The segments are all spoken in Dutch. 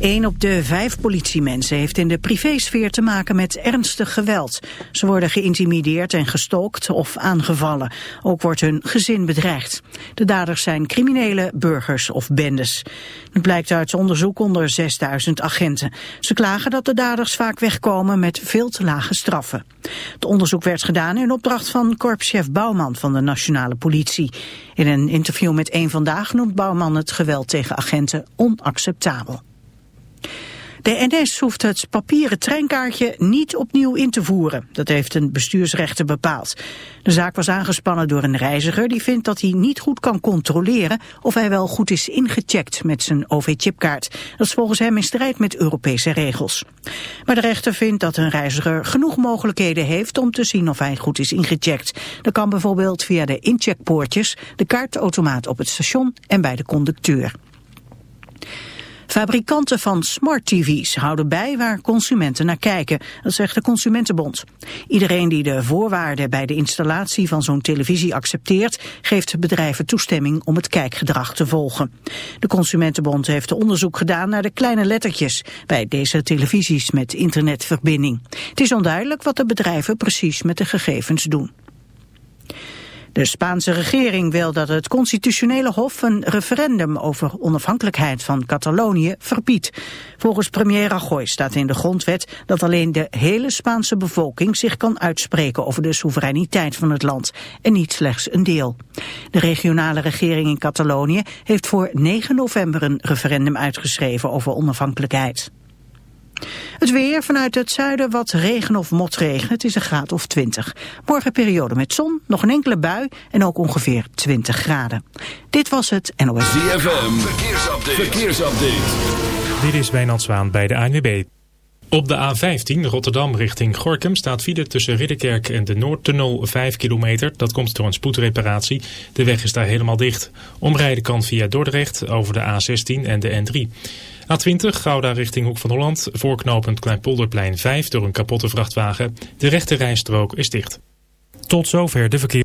Een op de vijf politiemensen heeft in de privésfeer te maken met ernstig geweld. Ze worden geïntimideerd en gestookt of aangevallen. Ook wordt hun gezin bedreigd. De daders zijn criminele burgers of bendes. Het blijkt uit onderzoek onder 6000 agenten. Ze klagen dat de daders vaak wegkomen met veel te lage straffen. Het onderzoek werd gedaan in opdracht van korpschef Bouwman van de Nationale Politie. In een interview met Eén Vandaag noemt Bouwman het geweld tegen agenten onacceptabel. De NS hoeft het papieren treinkaartje niet opnieuw in te voeren. Dat heeft een bestuursrechter bepaald. De zaak was aangespannen door een reiziger die vindt dat hij niet goed kan controleren of hij wel goed is ingecheckt met zijn OV-chipkaart. Dat is volgens hem in strijd met Europese regels. Maar de rechter vindt dat een reiziger genoeg mogelijkheden heeft om te zien of hij goed is ingecheckt. Dat kan bijvoorbeeld via de incheckpoortjes, de kaartautomaat op het station en bij de conducteur. Fabrikanten van smart TV's houden bij waar consumenten naar kijken, dat zegt de Consumentenbond. Iedereen die de voorwaarden bij de installatie van zo'n televisie accepteert, geeft bedrijven toestemming om het kijkgedrag te volgen. De Consumentenbond heeft onderzoek gedaan naar de kleine lettertjes bij deze televisies met internetverbinding. Het is onduidelijk wat de bedrijven precies met de gegevens doen. De Spaanse regering wil dat het constitutionele hof een referendum over onafhankelijkheid van Catalonië verbiedt. Volgens premier Rajoy staat in de grondwet dat alleen de hele Spaanse bevolking zich kan uitspreken over de soevereiniteit van het land en niet slechts een deel. De regionale regering in Catalonië heeft voor 9 november een referendum uitgeschreven over onafhankelijkheid. Het weer vanuit het zuiden wat regen of motregen. Het is een graad of 20. Morgen periode met zon, nog een enkele bui en ook ongeveer 20 graden. Dit was het NOS. ZFM, verkeersupdate. verkeersupdate. Dit is Wijnand Zwaan bij de ANWB. Op de A15 Rotterdam richting Gorkum staat file tussen Ridderkerk en de Noordtunnel 5 kilometer. Dat komt door een spoedreparatie. De weg is daar helemaal dicht. Omrijden kan via Dordrecht over de A16 en de N3. A20 Gouda richting Hoek van Holland. Voorknopend Kleinpolderplein 5 door een kapotte vrachtwagen. De rechte rijstrook is dicht. Tot zover de verkeer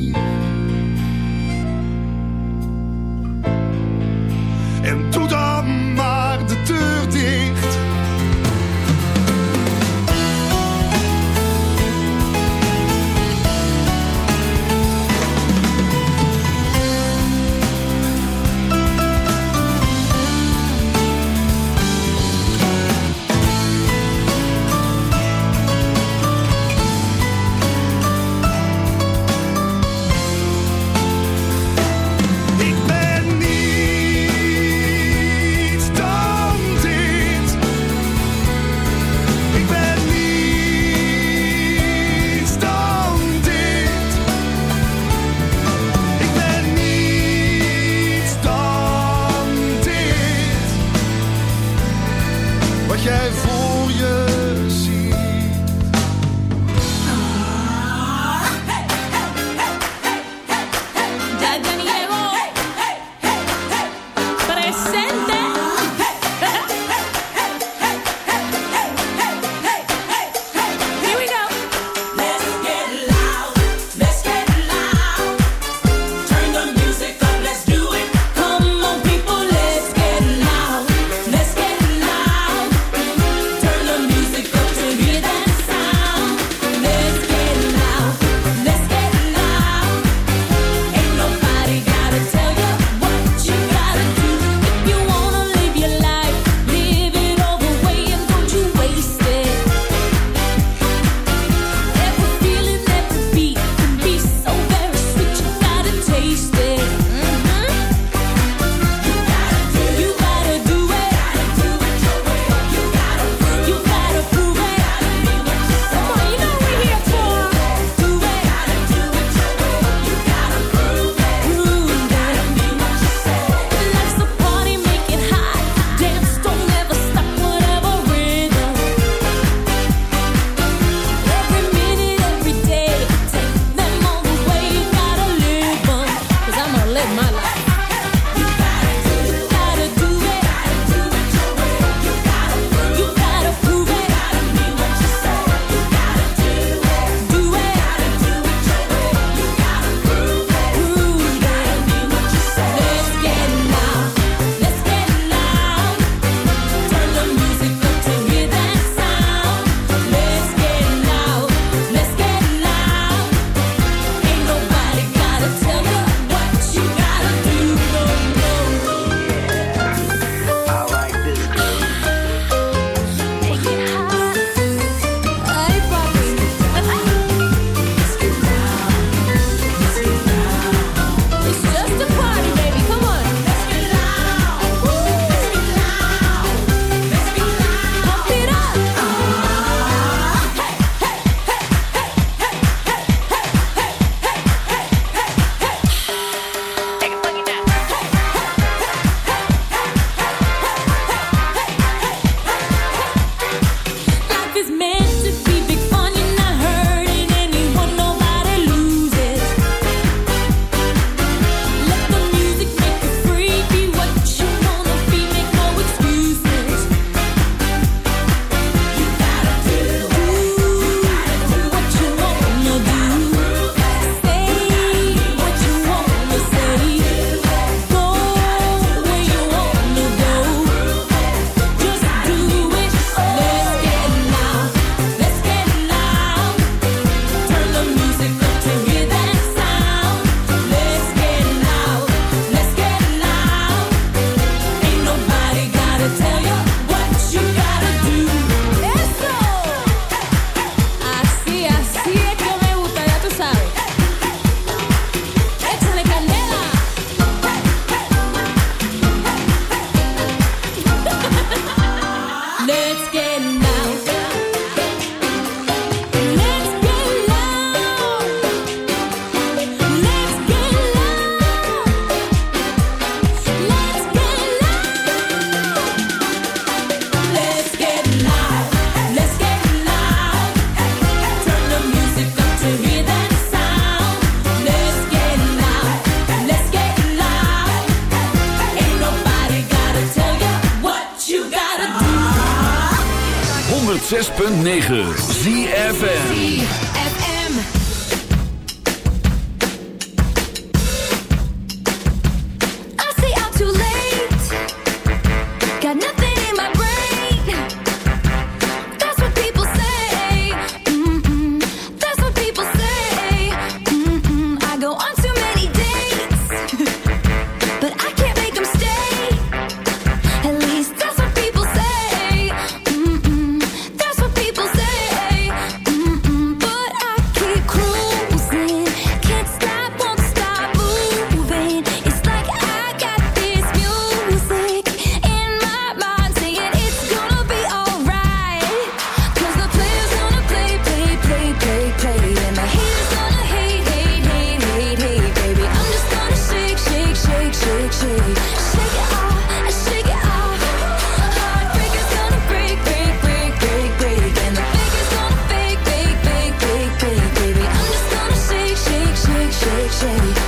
shady.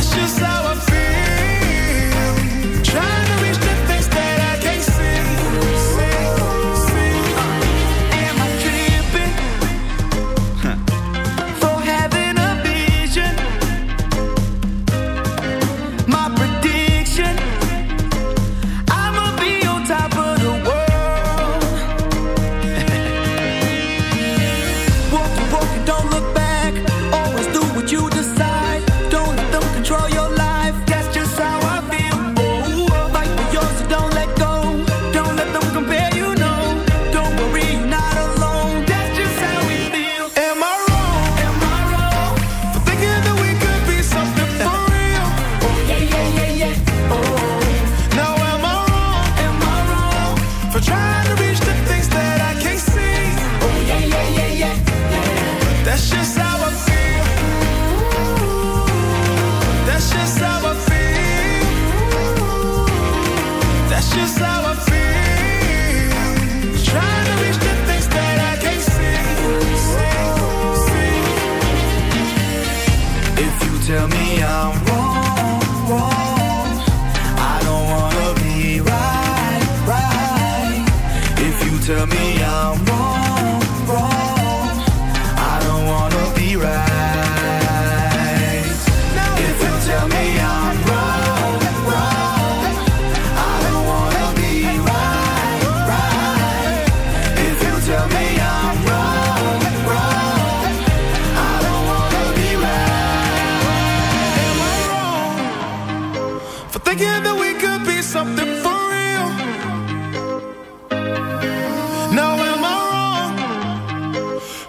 That's just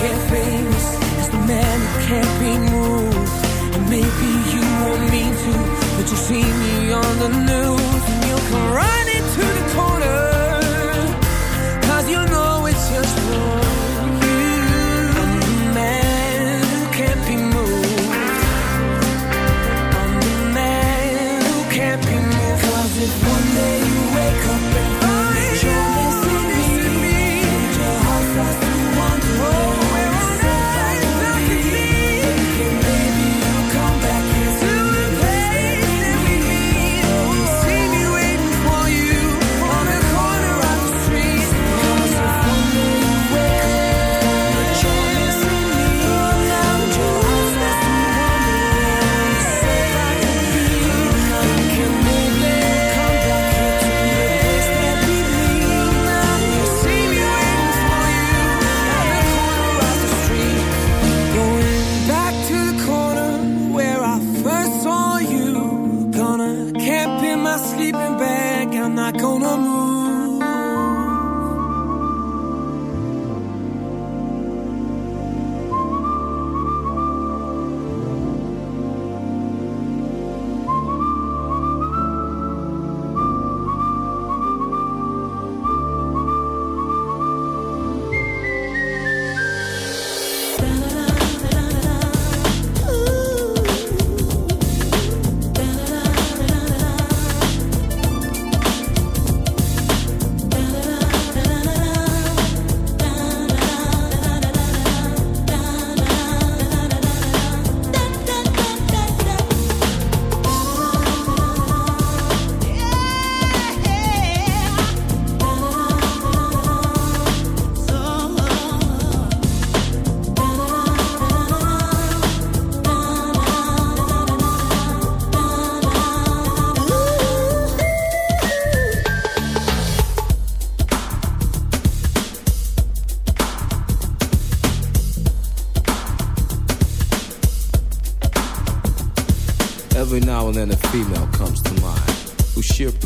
can't famous is the man who can't be moved. And maybe you won't mean to, but you see me on the news and you'll cry.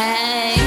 Hey.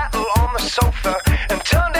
tattle on the sofa and turned it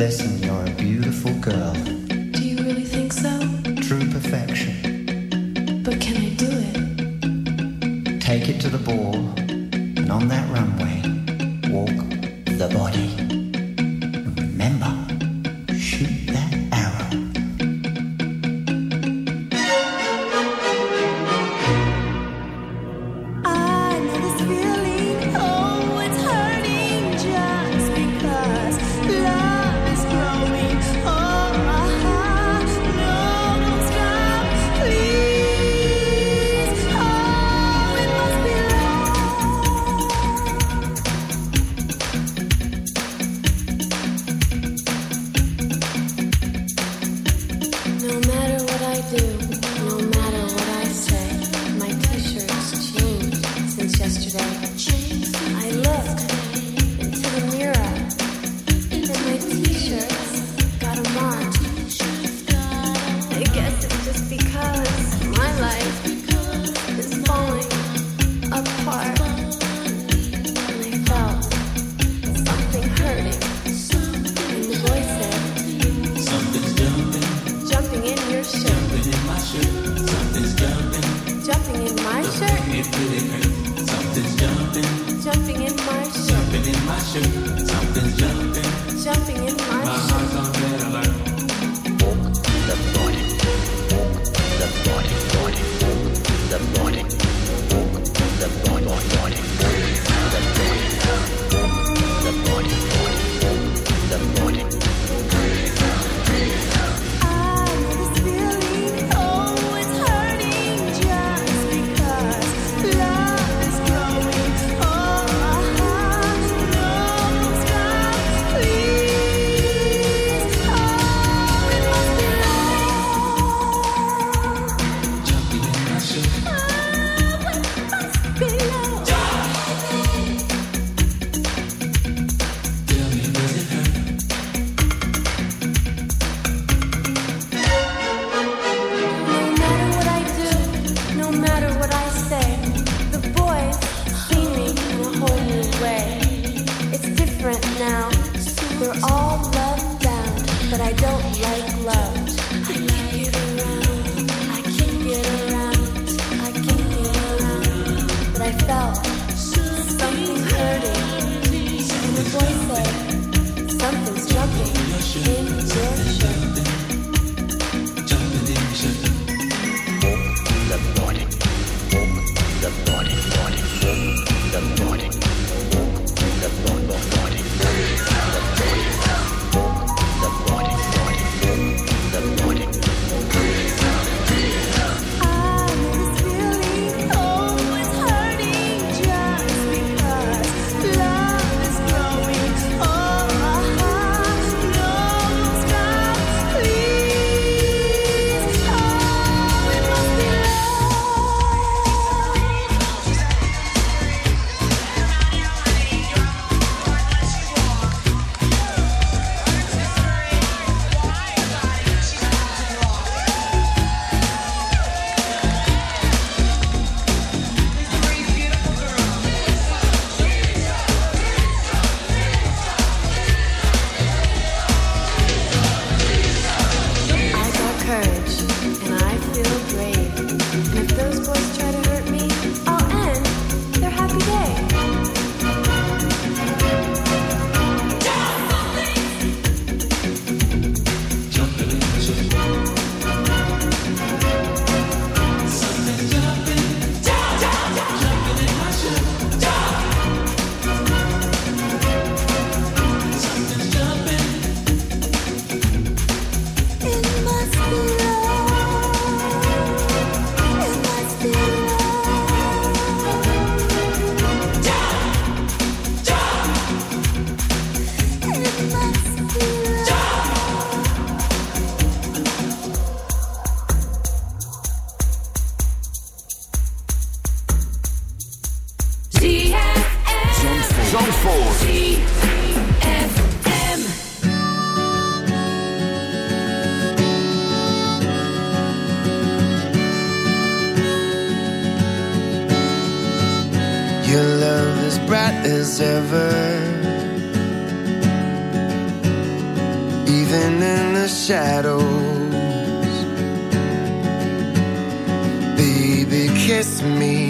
blessings. Zandvoort. Your love is bright as ever. Even in the shadows. Baby, kiss me.